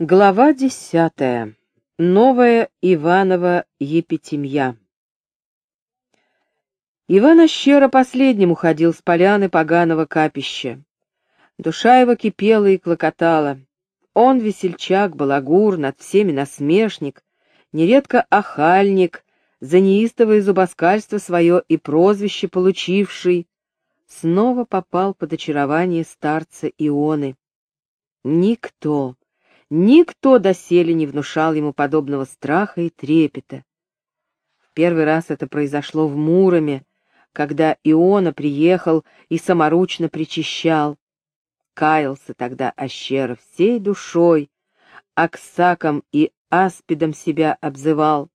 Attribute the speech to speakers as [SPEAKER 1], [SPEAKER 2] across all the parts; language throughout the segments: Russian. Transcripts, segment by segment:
[SPEAKER 1] Глава десятая. Новая Иванова Епитемья. Иван Ощера последним уходил с поляны поганого капища. Душа его кипела и клокотала. Он весельчак, балагур, над всеми насмешник, нередко охальник, за неистовое зубоскальство свое и прозвище получивший, снова попал под очарование старца Ионы. Никто, Никто доселе не внушал ему подобного страха и трепета. В первый раз это произошло в Муроме, когда Иона приехал и саморучно причащал. Каялся тогда Ощера всей душой, Аксаком и Аспидом себя обзывал.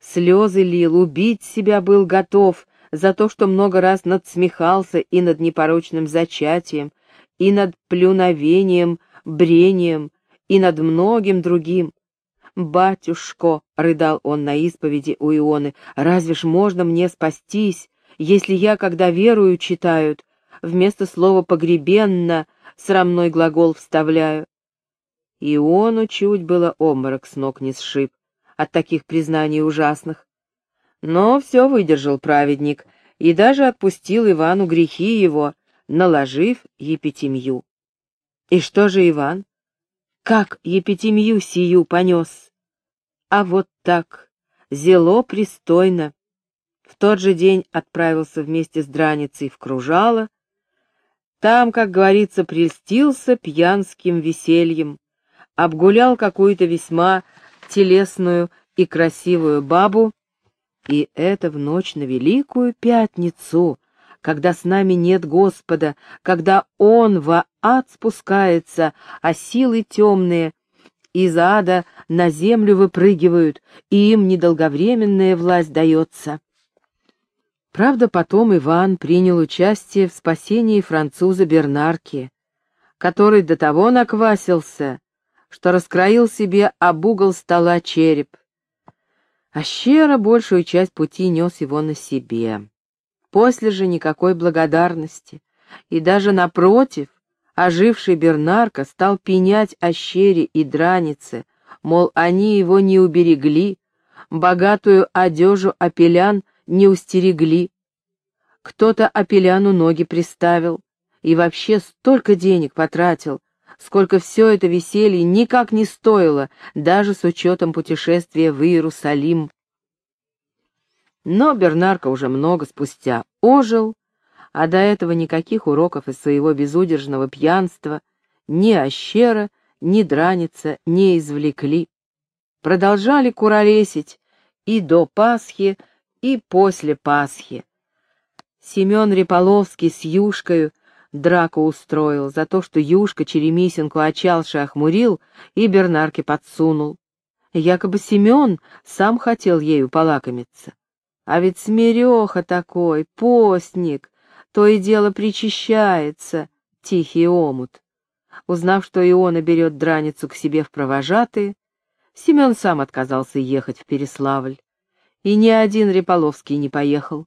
[SPEAKER 1] Слезы лил, убить себя был готов за то, что много раз надсмехался и над непорочным зачатием, и над плюновением, брением, и над многим другим. «Батюшко!» — рыдал он на исповеди у Ионы. «Разве ж можно мне спастись, если я, когда верую, читают, вместо слова «погребенно» срамной глагол вставляю?» Иону чуть было обморок с ног не сшиб от таких признаний ужасных. Но все выдержал праведник и даже отпустил Ивану грехи его, наложив епитемью. И что же Иван? Как епитемию сию понес. А вот так, зело пристойно. В тот же день отправился вместе с драницей в Кружало. Там, как говорится, прельстился пьянским весельем, обгулял какую-то весьма телесную и красивую бабу, и это в ночь на Великую Пятницу, когда с нами нет Господа, когда Он во ад спускается, а силы темные из ада на землю выпрыгивают, и им недолговременная власть дается. Правда, потом Иван принял участие в спасении француза Бернарки, который до того наквасился, что раскроил себе об угол стола череп. А щеро большую часть пути нес его на себе. После же никакой благодарности, и даже напротив, оживший Бернарка стал пенять о щере и дранице, мол, они его не уберегли, богатую одежу апелян не устерегли. Кто-то апеляну ноги приставил и вообще столько денег потратил, сколько все это веселье никак не стоило, даже с учетом путешествия в Иерусалим. Но Бернарка уже много спустя ожил, а до этого никаких уроков из своего безудержного пьянства ни ощера, ни драница не извлекли. Продолжали куролесить и до Пасхи, и после Пасхи. Семен Реполовский с Юшкою драку устроил за то, что Юшка Черемисенку очалши охмурил и Бернарке подсунул. Якобы Семен сам хотел ею полакомиться. А ведь смиреха такой, постник, то и дело причащается, тихий омут. Узнав, что Иона берет драницу к себе в провожатые, Семен сам отказался ехать в Переславль, и ни один Реполовский не поехал.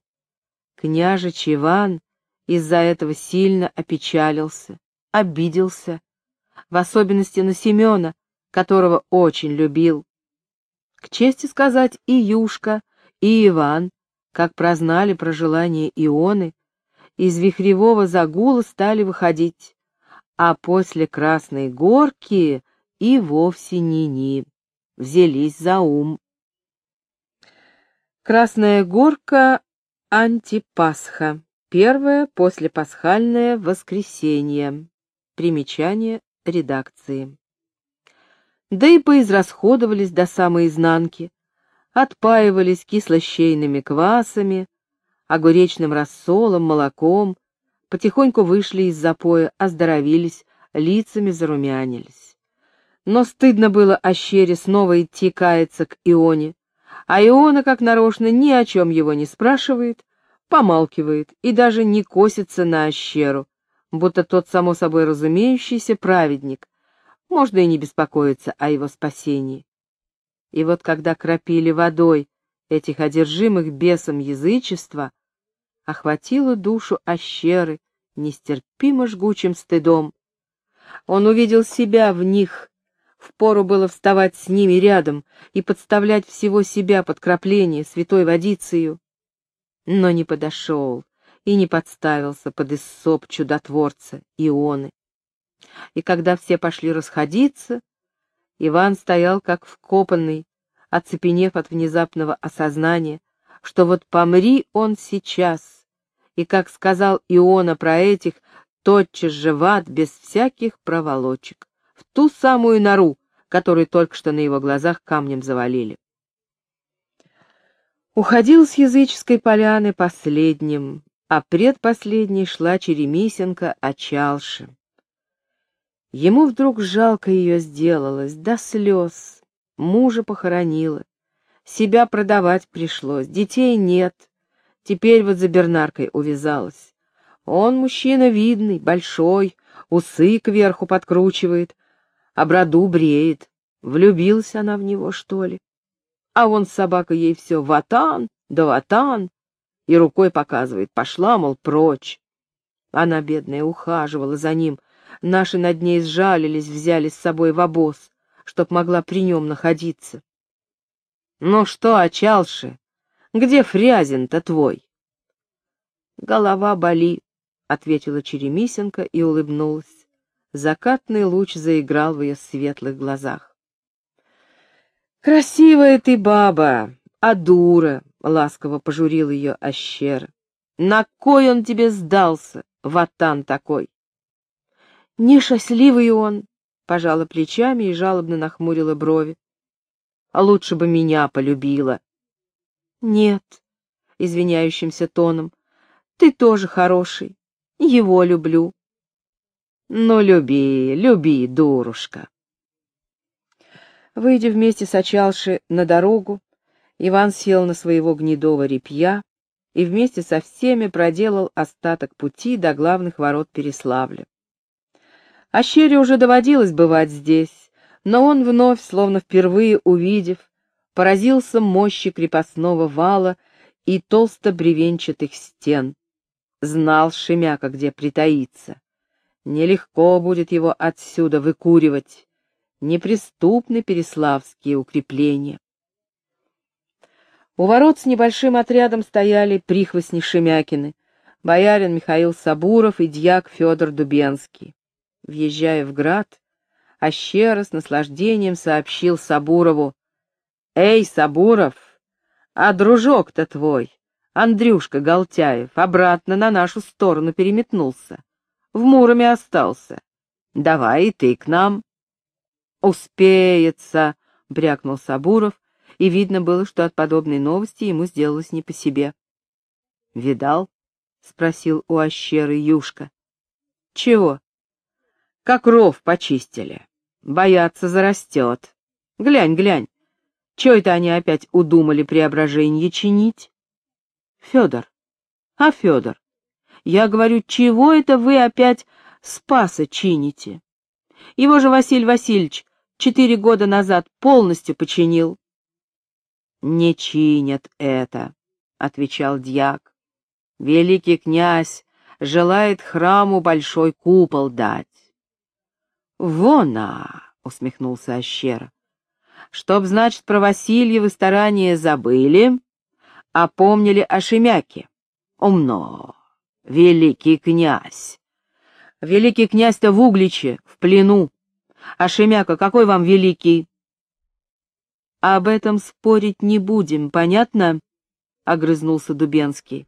[SPEAKER 1] Княжич Иван из-за этого сильно опечалился, обиделся, в особенности на Семена, которого очень любил. К чести сказать, и Юшка, и Иван, как прознали про желание Ионы, из вихревого загула стали выходить, а после Красной Горки и вовсе ни-ни, взялись за ум. Красная Горка — антипасха, первое послепасхальное воскресенье. Примечание редакции. Да и поизрасходовались до самой изнанки, отпаивались кислощейными квасами, огуречным рассолом, молоком, потихоньку вышли из запоя, оздоровились, лицами зарумянились. Но стыдно было Ощере снова идти каяться к Ионе, а Иона, как нарочно, ни о чем его не спрашивает, помалкивает и даже не косится на Ощеру, будто тот само собой разумеющийся праведник, можно и не беспокоиться о его спасении. И вот когда кропили водой этих одержимых бесом язычества, охватило душу ощеры нестерпимо жгучим стыдом. Он увидел себя в них, Впору было вставать с ними рядом и подставлять всего себя под крапление святой водицею. Но не подошел и не подставился под иссоп чудотворца Ионы. И когда все пошли расходиться, Иван стоял как вкопанный, оцепенев от внезапного осознания, что вот помри он сейчас, и, как сказал Иона про этих, тотчас же в ад без всяких проволочек, в ту самую нору, которую только что на его глазах камнем завалили. Уходил с языческой поляны последним, а предпоследней шла Черемисенко Очалши. Ему вдруг жалко ее сделалось, до слез. Мужа похоронила, себя продавать пришлось, детей нет. Теперь вот за Бернаркой увязалась. Он мужчина видный, большой, усы кверху подкручивает, а броду бреет. Влюбилась она в него, что ли? А он собака ей все ватан, да ватан, и рукой показывает, пошла, мол, прочь. Она, бедная, ухаживала за ним, наши над ней сжалились, взяли с собой в обоз, чтоб могла при нем находиться. Ну что, очалши, где Фрязин-то твой? Голова боли, — ответила Черемисенко и улыбнулась. Закатный луч заиграл в ее светлых глазах. «Красивая ты баба, а дура!» — ласково пожурил ее Ащер. «На кой он тебе сдался, ватан такой?» «Несчастливый он!» — пожала плечами и жалобно нахмурила брови а лучше бы меня полюбила. Нет, извиняющимся тоном, ты тоже хороший, его люблю. Ну, люби, люби, дурушка. Выйдя вместе с Очалши на дорогу, Иван сел на своего гнедого репья и вместе со всеми проделал остаток пути до главных ворот Переславля. Ащере уже доводилось бывать здесь, но он вновь, словно впервые увидев, поразился мощи крепостного вала и толсто-бревенчатых стен. Знал Шемяка, где притаиться. Нелегко будет его отсюда выкуривать. Неприступны переславские укрепления. У ворот с небольшим отрядом стояли прихвостни Шемякины, боярин Михаил Сабуров и дьяк Федор Дубенский. Въезжая в град, Ащера с наслаждением сообщил Сабурову. «Эй, Сабуров, а дружок-то твой, Андрюшка Галтяев, обратно на нашу сторону переметнулся. В Муроме остался. Давай и ты к нам». «Успеется», — брякнул Сабуров, и видно было, что от подобной новости ему сделалось не по себе. «Видал?» — спросил у Ащеры Юшка. «Чего?» «Как ров почистили». Боятся, зарастет. Глянь, глянь. Чего это они опять удумали преображение чинить? Федор. А, Федор, я говорю, чего это вы опять Спаса чините? Его же Василий Васильевич четыре года назад полностью починил. Не чинят это, — отвечал дьяк. Великий князь желает храму большой купол дать. «Вона!» — усмехнулся Ащера. «Чтоб, значит, про Васильевы старания забыли, а помнили о Шемяке. Умно! Великий князь! Великий князь-то в Угличе, в плену. А Шемяка какой вам великий?» «Об этом спорить не будем, понятно?» — огрызнулся Дубенский.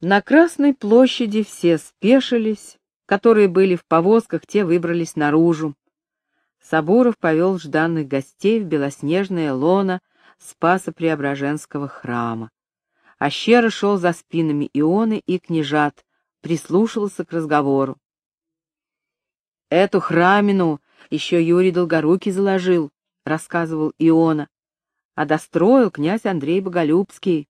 [SPEAKER 1] На Красной площади все спешились, которые были в повозках, те выбрались наружу. Сабуров повел жданных гостей в белоснежное лоно Спаса-Преображенского храма. Ащера шел за спинами Ионы и княжат, прислушивался к разговору. «Эту храмину еще Юрий Долгорукий заложил», — рассказывал Иона, «а достроил князь Андрей Боголюбский.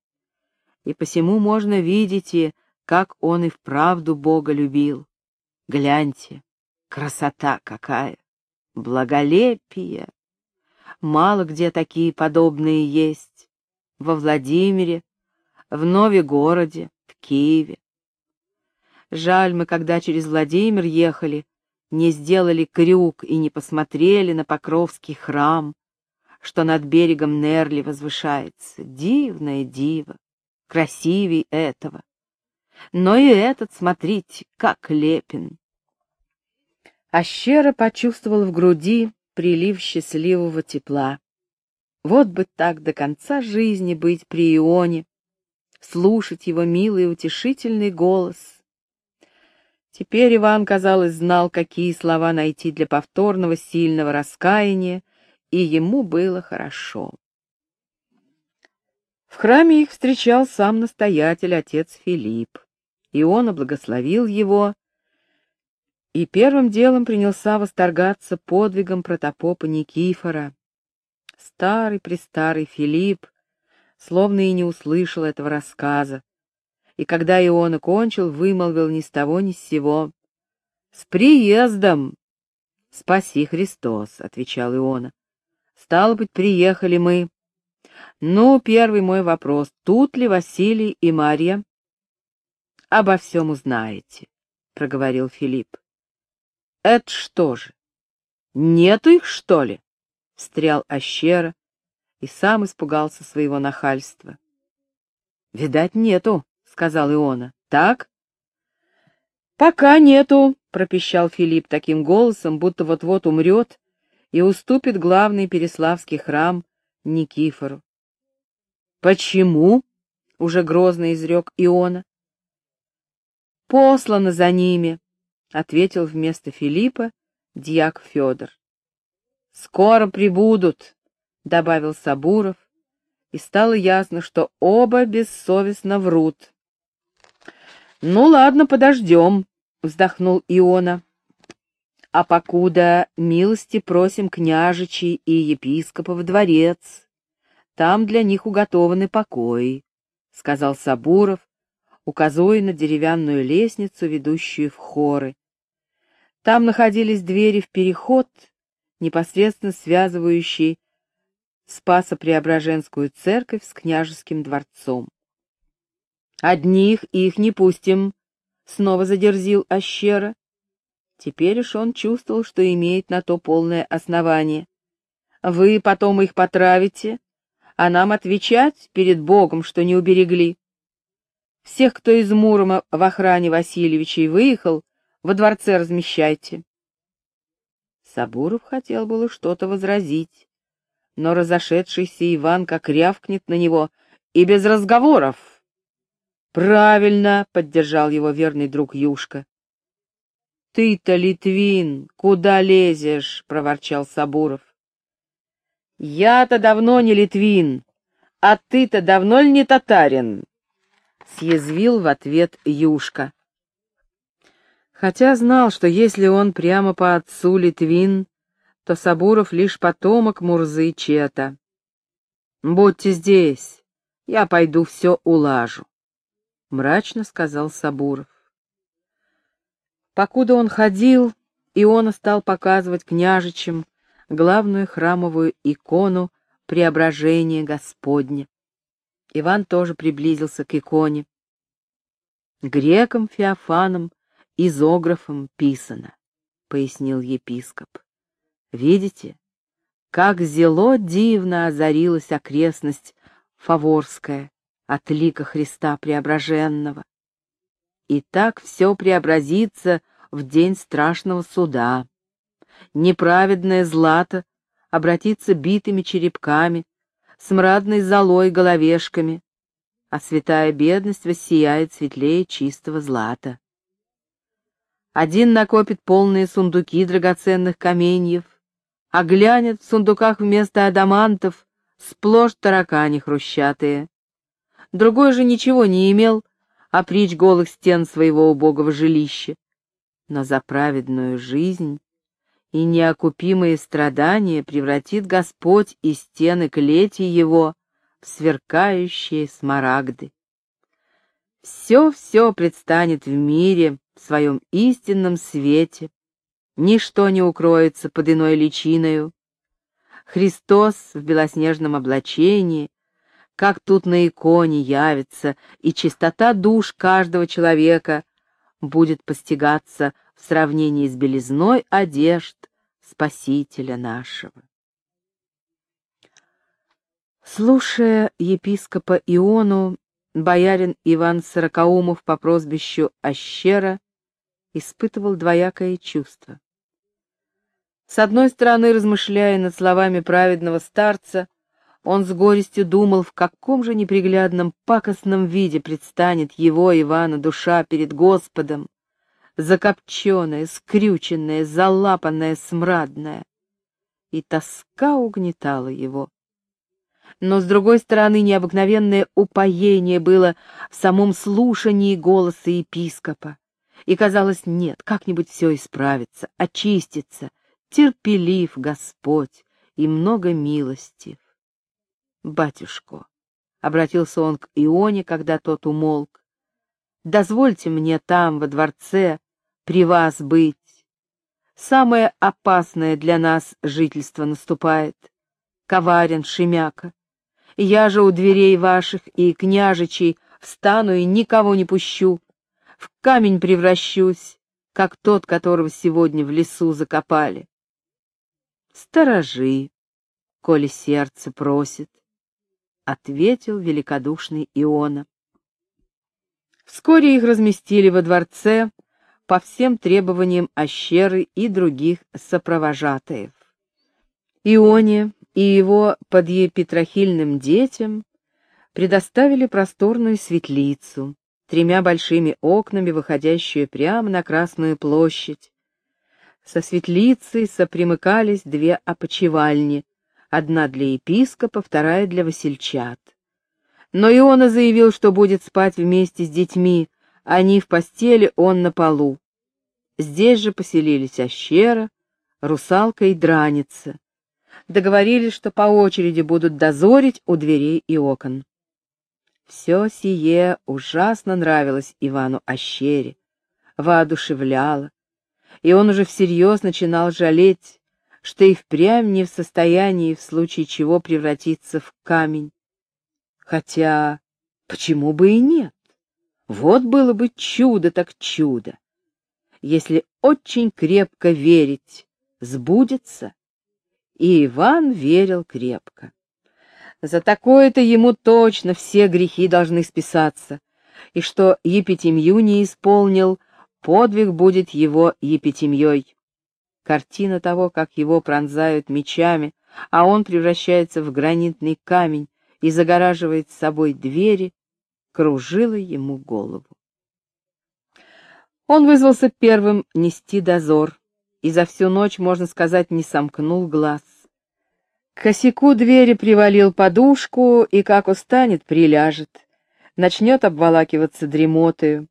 [SPEAKER 1] И посему можно видеть, как он и вправду Бога любил. Гляньте, красота какая! Благолепие! Мало где такие подобные есть. Во Владимире, в Нове-городе, в Киеве. Жаль, мы когда через Владимир ехали, не сделали крюк и не посмотрели на Покровский храм, что над берегом Нерли возвышается. Дивное диво, красивей этого. Но и этот, смотрите, как лепен. Ащера почувствовал в груди прилив счастливого тепла. Вот бы так до конца жизни быть при Ионе, слушать его милый утешительный голос. Теперь Иван, казалось, знал, какие слова найти для повторного сильного раскаяния, и ему было хорошо. В храме их встречал сам настоятель, отец Филипп. Иона благословил его и первым делом принялся восторгаться подвигом протопопа Никифора. Старый-престарый Филипп словно и не услышал этого рассказа, и когда Иона кончил, вымолвил ни с того ни с сего. — С приездом! — Спаси Христос, — отвечал Иона. — Стало быть, приехали мы. Ну, первый мой вопрос, тут ли Василий и Марья? — Обо всем узнаете, — проговорил Филипп. — Это что же? Нету их, что ли? — встрял Ащера и сам испугался своего нахальства. — Видать, нету, — сказал Иона. — Так? — Пока нету, — пропищал Филипп таким голосом, будто вот-вот умрет и уступит главный Переславский храм Никифору. — Почему? — уже грозно изрек Иона. — Послано за ними, — ответил вместо Филиппа дьяк Федор. — Скоро прибудут, — добавил Сабуров, и стало ясно, что оба бессовестно врут. — Ну ладно, подождем, — вздохнул Иона. — А покуда милости просим княжичей и епископа в дворец, там для них уготованы покои, — сказал Сабуров, указывая на деревянную лестницу, ведущую в хоры. Там находились двери в переход, непосредственно связывающие Спасо-Преображенскую церковь с княжеским дворцом. «Одних их не пустим», — снова задерзил Ащера. Теперь уж он чувствовал, что имеет на то полное основание. «Вы потом их потравите, а нам отвечать перед Богом, что не уберегли. Всех, кто из Мурома в охране Васильевичей выехал, во дворце размещайте. Сабуров хотел было что-то возразить, но разошедшийся Иван как рявкнет на него и без разговоров. «Правильно!» — поддержал его верный друг Юшка. «Ты-то, Литвин, куда лезешь?» — проворчал Сабуров. «Я-то давно не Литвин, а ты-то давно ли не татарин?» — съязвил в ответ Юшка хотя знал, что если он прямо по отцу Литвин, то Сабуров лишь потомок Мурзы Чета. «Будьте здесь, я пойду все улажу», — мрачно сказал Сабуров. Покуда он ходил, Иона стал показывать княжичам главную храмовую икону преображения Господня. Иван тоже приблизился к иконе. Грекам Феофанам изографом писано, — пояснил епископ. Видите, как зело дивно озарилась окрестность Фаворская от лика Христа Преображенного. И так все преобразится в день страшного суда. Неправедное злато обратится битыми черепками, смрадной золой головешками, а святая бедность воссияет светлее чистого злата. Один накопит полные сундуки драгоценных каменьев, а глянет в сундуках вместо адамантов сплошь таракани хрущатые. Другой же ничего не имел, а притч голых стен своего убогого жилища. Но за праведную жизнь и неокупимые страдания превратит Господь и стены клети его в сверкающие смарагды. Все-все предстанет в мире в своем истинном свете, ничто не укроется под иной личиною. Христос в белоснежном облачении, как тут на иконе явится, и чистота душ каждого человека будет постигаться в сравнении с белизной одежд Спасителя нашего. Слушая епископа Иону, боярин Иван Сорокаумов по прозвищу Ащера испытывал двоякое чувство. С одной стороны, размышляя над словами праведного старца, он с горестью думал, в каком же неприглядном пакостном виде предстанет его, Ивана, душа перед Господом, закопченная, скрюченная, залапанная, смрадная. И тоска угнетала его. Но, с другой стороны, необыкновенное упоение было в самом слушании голоса епископа. И казалось, нет, как-нибудь все исправится, очистится, терпелив Господь и много милостив. «Батюшко», — обратился он к Ионе, когда тот умолк, — «дозвольте мне там, во дворце, при вас быть. Самое опасное для нас жительство наступает. Коварен Шемяка. Я же у дверей ваших и княжичей встану и никого не пущу. В камень превращусь, как тот, которого сегодня в лесу закопали. Сторожи, коли сердце просит ответил великодушный Иона. Вскоре их разместили во дворце по всем требованиям Ащеры и других сопровожатаев. Ионе и его подъепетрахильным детям предоставили просторную светлицу, тремя большими окнами, выходящую прямо на Красную площадь. Со светлицей сопримыкались две опочивальни, одна для епископа, вторая для васильчат. Но Иона заявил, что будет спать вместе с детьми, они в постели, он на полу. Здесь же поселились Ощера, Русалка и Драница. Договорились, что по очереди будут дозорить у дверей и окон. Все сие ужасно нравилось Ивану Ощере, воодушевляло, и он уже всерьез начинал жалеть, что и впрямь не в состоянии в случае чего превратиться в камень. Хотя, почему бы и нет? Вот было бы чудо так чудо. Если очень крепко верить, сбудется. И Иван верил крепко. За такое-то ему точно все грехи должны списаться, и что епитемью не исполнил, подвиг будет его епитемьей. Картина того, как его пронзают мечами, а он превращается в гранитный камень и загораживает с собой двери, кружила ему голову. Он вызвался первым нести дозор, и за всю ночь, можно сказать, не сомкнул глаз. К косяку двери привалил подушку и, как устанет, приляжет, начнет обволакиваться дремотою,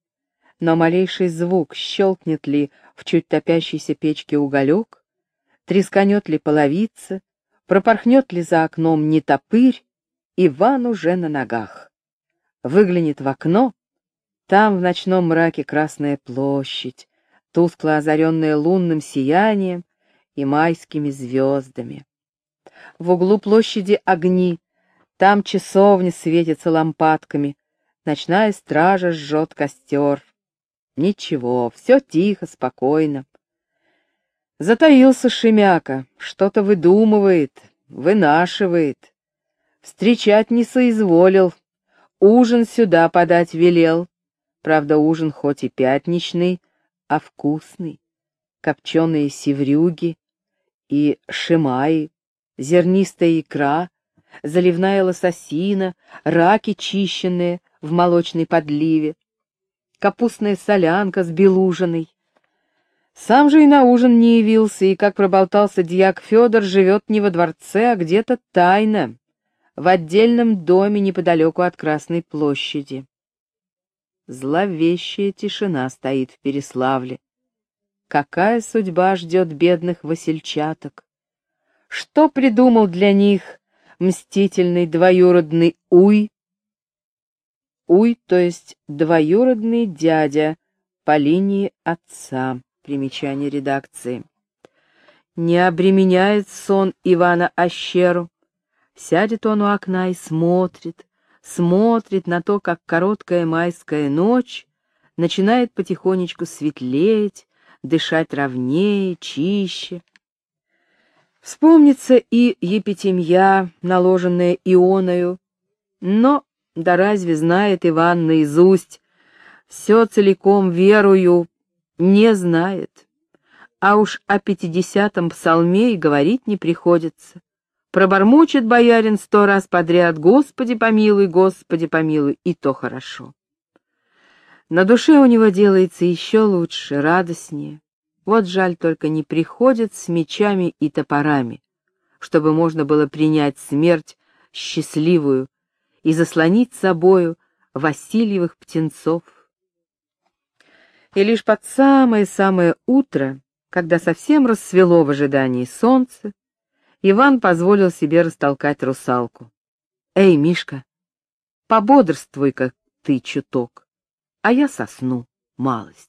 [SPEAKER 1] но малейший звук, щелкнет ли в чуть топящейся печке уголек, тресканет ли половица, пропорхнет ли за окном не топырь, Иван уже на ногах. Выглянет в окно, там в ночном мраке Красная площадь, тускло озаренная лунным сиянием и майскими звездами. В углу площади огни, там часовня светится лампадками, ночная стража жжет костер. Ничего, все тихо, спокойно. Затаился Шемяка, что-то выдумывает, вынашивает. Встречать не соизволил, ужин сюда подать велел. Правда, ужин хоть и пятничный, а вкусный. Копченые севрюги и шимаи, зернистая икра, заливная лососина, раки чищенные в молочной подливе, капустная солянка с белужиной. Сам же и на ужин не явился, и, как проболтался дьяк Федор, живет не во дворце, а где-то тайно, в отдельном доме неподалеку от Красной площади. Зловещая тишина стоит в Переславле. Какая судьба ждет бедных васильчаток? Что придумал для них мстительный двоюродный Уй, Уй, то есть двоюродный дядя по линии отца. Примечание редакции. Не обременяет сон Ивана Ащеру. Сядет он у окна и смотрит, смотрит на то, как короткая майская ночь начинает потихонечку светлеть, дышать ровнее, чище. Вспомнится и епитемья, наложенная ионою, но да разве знает Иван наизусть, все целиком верую, не знает. А уж о пятидесятом псалме и говорить не приходится. Пробормочет боярин сто раз подряд «Господи помилуй, Господи помилуй», и то хорошо. На душе у него делается еще лучше, радостнее. Вот жаль только не приходит с мечами и топорами, чтобы можно было принять смерть счастливую и заслонить собою Васильевых птенцов. И лишь под самое-самое утро, когда совсем рассвело в ожидании солнца, Иван позволил себе растолкать русалку. «Эй, Мишка, пободрствуй-ка ты чуток, а я сосну малость».